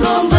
domingo